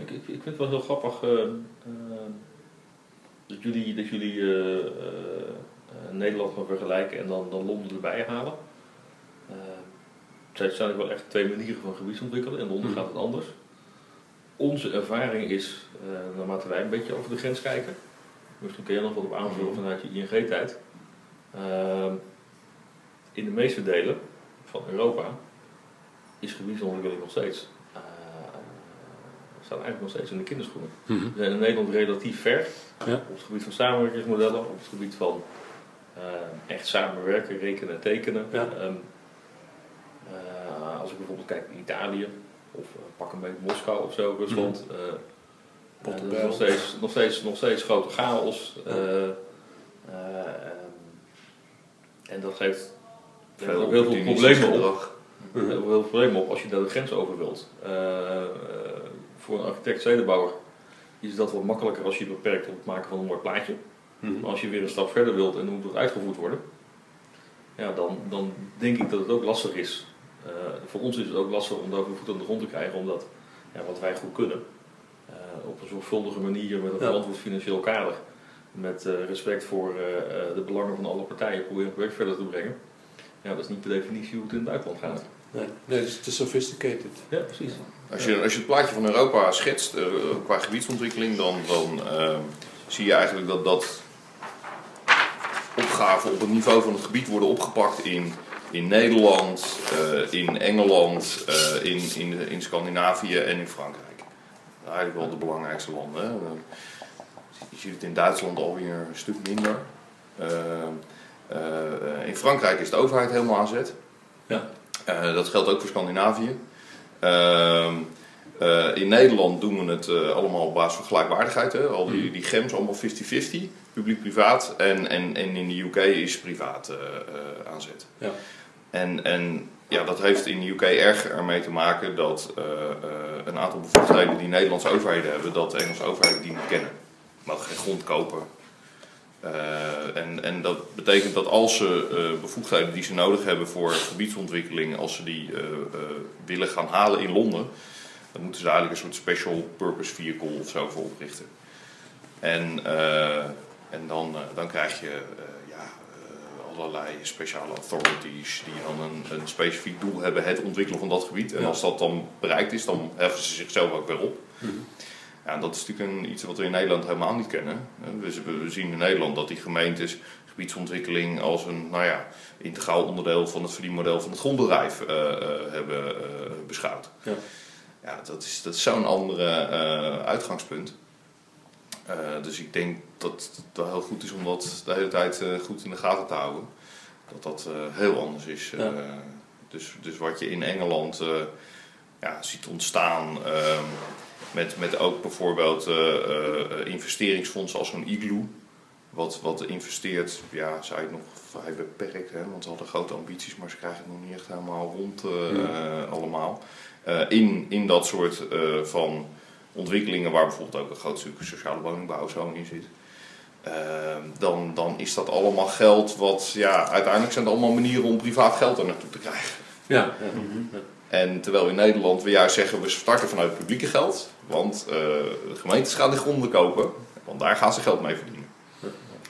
Ik, ik, vind het wel heel grappig uh, uh, dat jullie, dat jullie uh, Nederland gaan vergelijken en dan, dan Londen erbij halen. het zijn wel echt twee manieren van gebiedsontwikkelen. In Londen mm. gaat het anders. Onze ervaring is, naarmate wij een beetje over de grens kijken, misschien kun je nog wat op aanvullen vanuit je ING-tijd. in de meeste delen van Europa is gebiedsontwikkeling nog steeds staan eigenlijk nog steeds in de kinderschoenen. Mm We zijn in Nederland relatief ver ja. op het gebied van samenwerkingsmodellen, op het gebied van uh, echt samenwerken, rekenen en tekenen. Ja. Um, uh, als ik bijvoorbeeld kijk naar Italië, of uh, pak een beetje Moskou of zo, Rusland. Mm. nog, steeds, nog, steeds, nog steeds grote chaos. Ja. en dat geeft veel, heel veel problemen op. Heel veel problemen op als je daar de grens over wilt voor een architect stedenbouwer is dat wat makkelijker als je je beperkt op het maken van een mooi plaatje. Mhm. Maar als je weer een stap verder wilt en hoe moet het uitgevoerd worden, ja, dan, dan denk ik dat het ook lastig is. Uh, voor ons is het ook lastig om daar de voet aan de grond te krijgen, omdat ja, wat wij goed kunnen, uh, op een zorgvuldige manier met een verantwoord financieel kader, met uh, respect voor de belangen van alle partijen, proberen het project verder te brengen. Ja, dat is niet per definitie hoe het in het buitenland gaat. Nee, nee het is te sophisticated. Ja, precies. Als je, als je het plaatje van Europa schetst uh, qua gebiedsontwikkeling, dan, dan uh, zie je eigenlijk dat dat opgaven op het niveau van het gebied worden opgepakt in, in Nederland, uh, in Engeland, in, in, in Scandinavië en in Frankrijk. Eigenlijk wel de belangrijkste landen. Hè. Je ziet het in Duitsland alweer een stuk minder. in Frankrijk is de overheid helemaal aan zet. Ja. Uh, dat geldt ook voor Scandinavië. Uh, uh, in Nederland doen we het uh, allemaal op basis van gelijkwaardigheid. Hè? Al die, mm. die GEMS allemaal 50-50, publiek-privaat. En, en, en in de UK is privaat aanzet. Ja. En, en ja, dat heeft in de UK erg ermee te maken dat een aantal bevoegdheden die Nederlandse overheden hebben, dat de Engelse overheden die niet kennen. Mogen geen grond kopen, uh, en, en dat betekent dat als ze uh, bevoegdheden die ze nodig hebben voor gebiedsontwikkeling, als ze die uh, willen gaan halen in Londen, dan moeten ze eigenlijk een soort special purpose vehicle of zo voor oprichten. En, en dan, dan krijg je ja, allerlei speciale authorities die dan een, een specifiek doel hebben, het ontwikkelen van dat gebied. En als dat dan bereikt is, dan heffen ze zichzelf ook weer op. Mhm. Ja, dat is natuurlijk een, iets wat we in Nederland helemaal niet kennen. We, zien in Nederland dat die gemeentes gebiedsontwikkeling als een nou ja, integraal onderdeel van het verdienmodel van het grondbedrijf uh, uh, hebben uh, beschouwd. Ja. Ja, dat is, dat is zo'n andere uitgangspunt. dus ik denk dat het wel heel goed is om dat de hele tijd goed in de gaten te houden. Dat dat heel anders is. Ja. dus, dus wat je in Engeland ja, ziet ontstaan ehm, met, met ook bijvoorbeeld uh, uh, investeringsfondsen als zo'n Igloo. Wat, wat investeert, ja, zei ik nog vrij beperkt, hè, want ze hadden grote ambities, maar ze krijgen het nog niet echt helemaal rond uh, allemaal. in, in dat soort van ontwikkelingen, waar bijvoorbeeld ook een groot stuk sociale woningbouw zo in zit. dan, dan is dat allemaal geld wat, ja, uiteindelijk zijn het allemaal manieren om privaat geld er naartoe te krijgen. Ja. ja. Mhm. En terwijl in Nederland we juist zeggen we starten vanuit het publieke geld. Want uh, de gemeentes gaan de gronden kopen. Want daar gaan ze geld mee verdienen.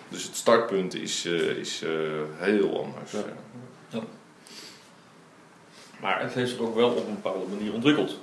Dus het startpunt is, uh, is uh, heel anders. Ja. Maar het heeft zich ook wel op een bepaalde manier ontwikkeld.